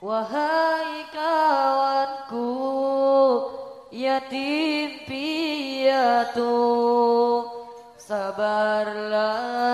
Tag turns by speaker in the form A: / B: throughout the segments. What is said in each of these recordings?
A: Wahai kawanku yatim piatu sabarlah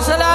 A: Pásala.